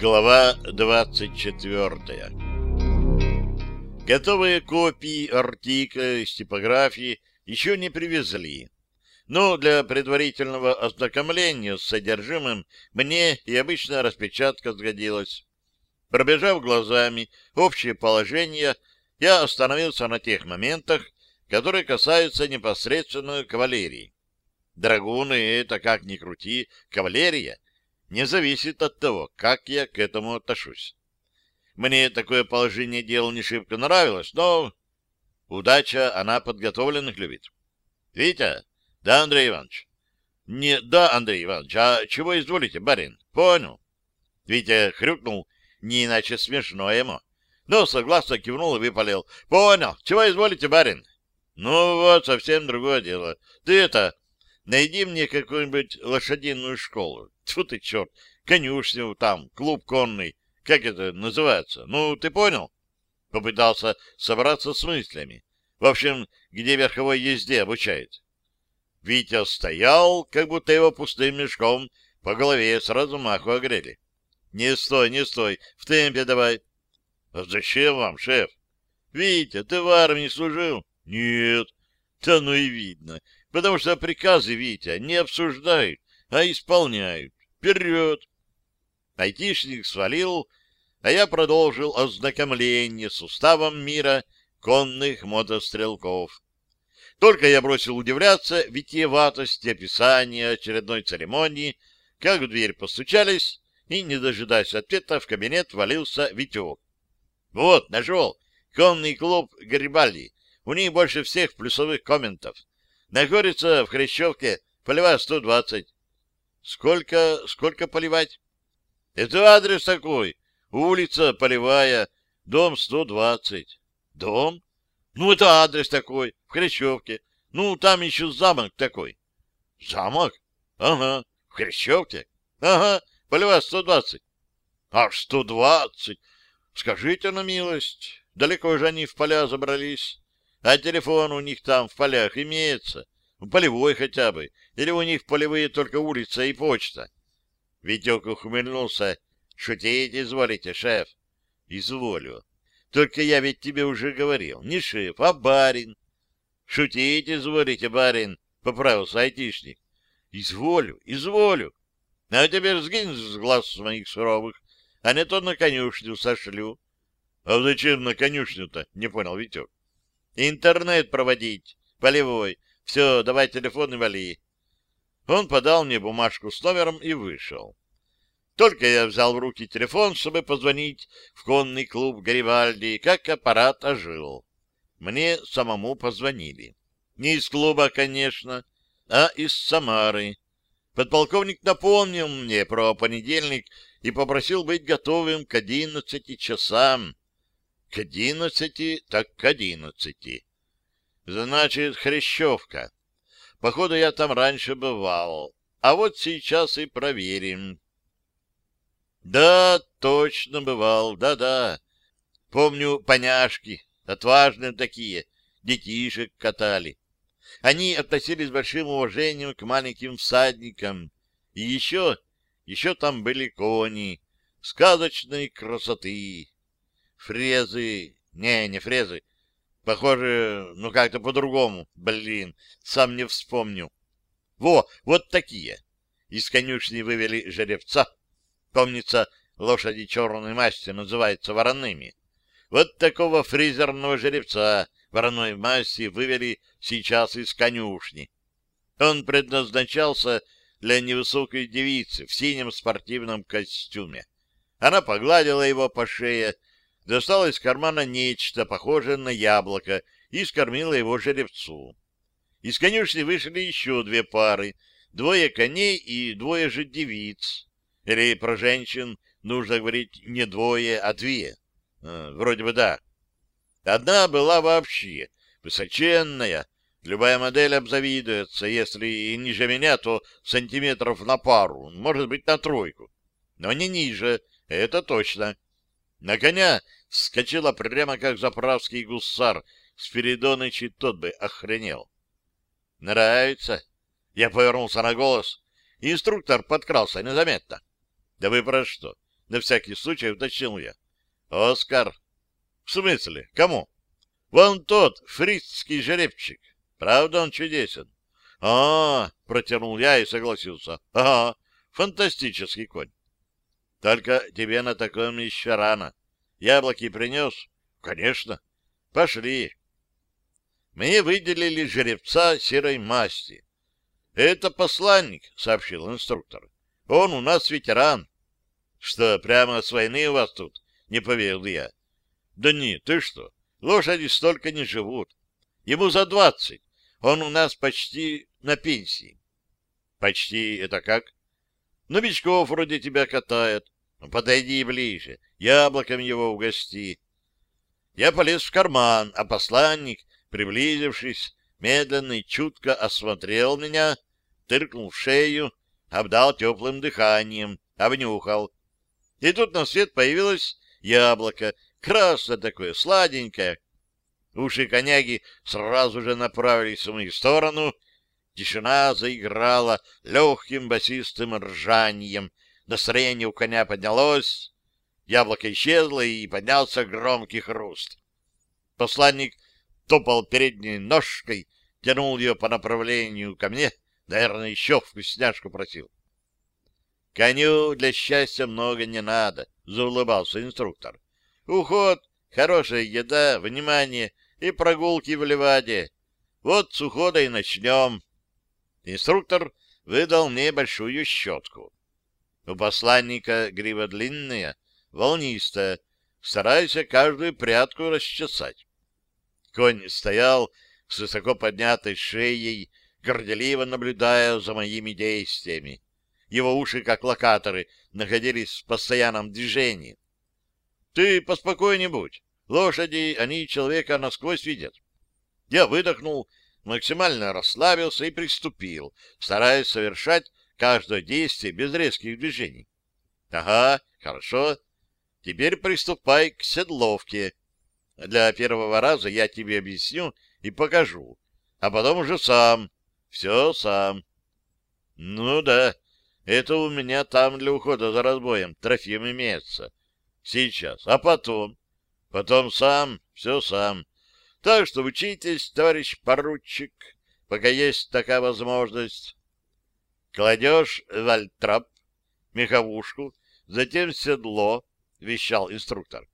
Глава 24 Готовые копии артикля из типографии еще не привезли, но для предварительного ознакомления с содержимым мне и обычная распечатка сгодилась. Пробежав глазами общее положение, я остановился на тех моментах, которые касаются непосредственно кавалерии. Драгуны — это, как ни крути, кавалерия не зависит от того, как я к этому отношусь. Мне такое положение дел не шибко нравилось, но удача, она подготовленных любит. Витя? Да, Андрей Иванович? Не да, Андрей Иванович, а чего изволите, барин? Понял. Витя хрюкнул, не иначе смешно ему. Но согласно кивнул и выпалил. Понял. Чего изволите, барин? Ну вот, совсем другое дело. Ты это, найди мне какую-нибудь лошадиную школу. Тьфу ты, черт, конюшню там, клуб конный. Как это называется? Ну, ты понял? Попытался собраться с мыслями. В общем, где верховой езде обучают. Витя стоял, как будто его пустым мешком по голове с размаху огрели. — Не стой, не стой, в темпе давай. — А зачем вам, шеф? — Витя, ты в армии служил? — Нет. — Да ну и видно, потому что приказы, Витя, не обсуждают, а исполняют. Вперед! Айтишник свалил, а я продолжил ознакомление с уставом мира конных мотострелков. Только я бросил удивляться витиеватости описания очередной церемонии, как в дверь постучались, и, не дожидаясь ответа, в кабинет валился Витек. Вот, нашел. Конный клуб Гарибальди. У них больше всех плюсовых комментов. Находится в Хрящевке, полевая 120. Сколько, сколько поливать? Это адрес такой. Улица Полевая, дом 120. Дом? Ну, это адрес такой, в Хрящевке. Ну, там еще замок такой. Замок? Ага, в Хрящевке? Ага, Полевая 120. Аж 120. Скажите на милость, далеко же они в поля забрались. А телефон у них там в полях имеется. Полевой хотя бы. Или у них полевые только улица и почта. Витек ухмыльнулся. Шутить изволите, шеф? Изволю. Только я ведь тебе уже говорил. Не шеф, а барин. Шутить изволите, барин, поправился айтишник. Изволю, изволю. А теперь сгинь с глаз моих суровых, а не то на конюшню сошлю. А зачем на конюшню-то? Не понял Витек. Интернет проводить, полевой. Все, давай телефон и вали. Он подал мне бумажку с номером и вышел. Только я взял в руки телефон, чтобы позвонить в конный клуб Гарибальди, как аппарат ожил. Мне самому позвонили. Не из клуба, конечно, а из Самары. Подполковник напомнил мне про понедельник и попросил быть готовым к одиннадцати часам. К одиннадцати, так к одиннадцати. Значит, Хрящевка. Походу, я там раньше бывал. А вот сейчас и проверим. Да, точно бывал, да-да. Помню, поняшки, отважные такие, детишек катали. Они относились с большим уважением к маленьким всадникам. И еще, еще там были кони, сказочной красоты. Фрезы, не, не фрезы, Похоже, ну как-то по-другому. Блин, сам не вспомню. Во, вот такие. Из конюшни вывели жеребца. Помнится, лошади черной масти называются вороными. Вот такого фризерного жеребца вороной масти вывели сейчас из конюшни. Он предназначался для невысокой девицы в синем спортивном костюме. Она погладила его по шее, достала из кармана нечто похожее на яблоко и скормила его жеребцу. Из конюшни вышли еще две пары, двое коней и двое же девиц. Или про женщин нужно говорить не двое, а две. А, вроде бы да. Одна была вообще высоченная, любая модель обзавидуется, если и ниже меня, то сантиметров на пару, может быть, на тройку. Но не ниже, это точно. На коня вскочила прямо как заправский гусар. Спиридоныч тот бы охренел. «Нравится?» Я повернулся на голос. Инструктор подкрался незаметно. «Да вы про что? На всякий случай уточнил я. Оскар. В смысле? Кому? Вон тот, фрицкий жеребчик. Правда, он чудесен. А, протянул я и согласился. Ага, фантастический конь. Только тебе на таком еще рано. Яблоки принес? Конечно. Пошли. Мне выделили жеребца серой масти. Это посланник, сообщил инструктор. Он у нас ветеран. Что, прямо с войны у вас тут? Не поверил я. Да нет, ты что? Лошади столько не живут. Ему за двадцать. Он у нас почти на пенсии. Почти это как? Новичков вроде тебя катает. Ну, подойди ближе, яблоком его угости. Я полез в карман, а посланник, приблизившись, медленно и чутко осмотрел меня, тыркнул в шею, обдал теплым дыханием, обнюхал. И тут на свет появилось яблоко, красное такое, сладенькое. Уши коняги сразу же направились в мою сторону. Тишина заиграла легким басистым ржанием. Настроение у коня поднялось. Яблоко исчезло, и поднялся громкий хруст. Посланник топал передней ножкой, тянул ее по направлению ко мне, наверное, еще вкусняшку просил. «Коню для счастья много не надо», — заулыбался инструктор. «Уход, хорошая еда, внимание и прогулки в Леваде. Вот с ухода и начнем». Инструктор выдал мне большую щетку. У посланника грива длинная, волнистая, старайся каждую прядку расчесать. Конь стоял с высоко поднятой шеей, горделиво наблюдая за моими действиями. Его уши, как локаторы, находились в постоянном движении. Ты поспокойнее будь. Лошади, они человека насквозь видят. Я выдохнул, максимально расслабился и приступил, стараясь совершать каждое действие без резких движений. Ага, хорошо. Теперь приступай к седловке. Для первого раза я тебе объясню и покажу, а потом уже сам. Все сам. Ну да, это у меня там для ухода за разбоем трофим имеется. Сейчас. А потом? Потом сам, все сам. Так что учитесь, товарищ поручик, пока есть такая возможность. Кладешь вальтрап, меховушку, затем седло, — вещал инструктор.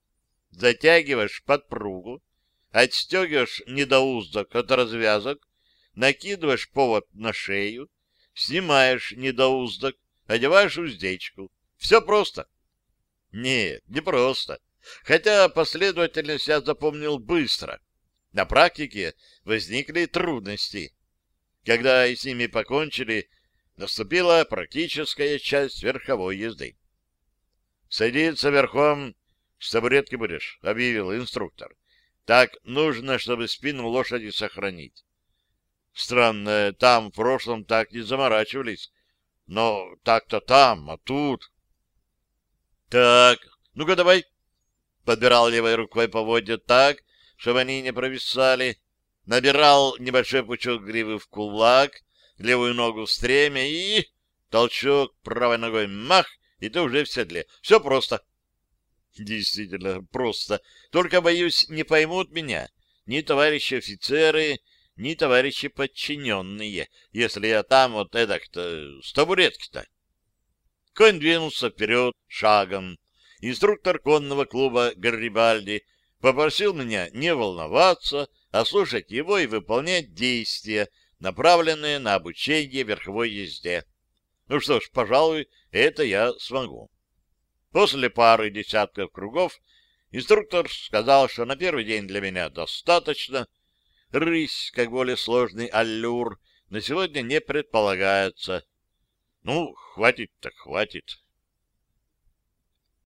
Затягиваешь подпругу, отстегиваешь недоуздок от развязок, накидываешь повод на шею, снимаешь недоуздок, одеваешь уздечку. Все просто. Нет, не просто. Хотя последовательность я запомнил быстро. На практике возникли трудности. Когда и с ними покончили, наступила практическая часть верховой езды. «Садиться верхом, с табуретки будешь», — объявил инструктор. «Так нужно, чтобы спину лошади сохранить». Странно, там в прошлом так не заморачивались. Но так-то там, а тут... Так, ну-ка давай. Подбирал левой рукой поводья так, чтобы они не провисали. Набирал небольшой пучок гривы в кулак, левую ногу в стремя и... Толчок правой ногой мах, и ты уже в седле. Все просто. Действительно просто. Только, боюсь, не поймут меня ни товарищи офицеры, ни товарищи подчиненные, если я там вот эдак-то с табуретки-то. Конь двинулся вперед шагом. Инструктор конного клуба Гаррибальди попросил меня не волноваться, а слушать его и выполнять действия, направленные на обучение верховой езде. Ну что ж, пожалуй, это я смогу. После пары десятков кругов инструктор сказал, что на первый день для меня достаточно — Рысь, как более сложный аллюр, на сегодня не предполагается. Ну, хватит так хватит.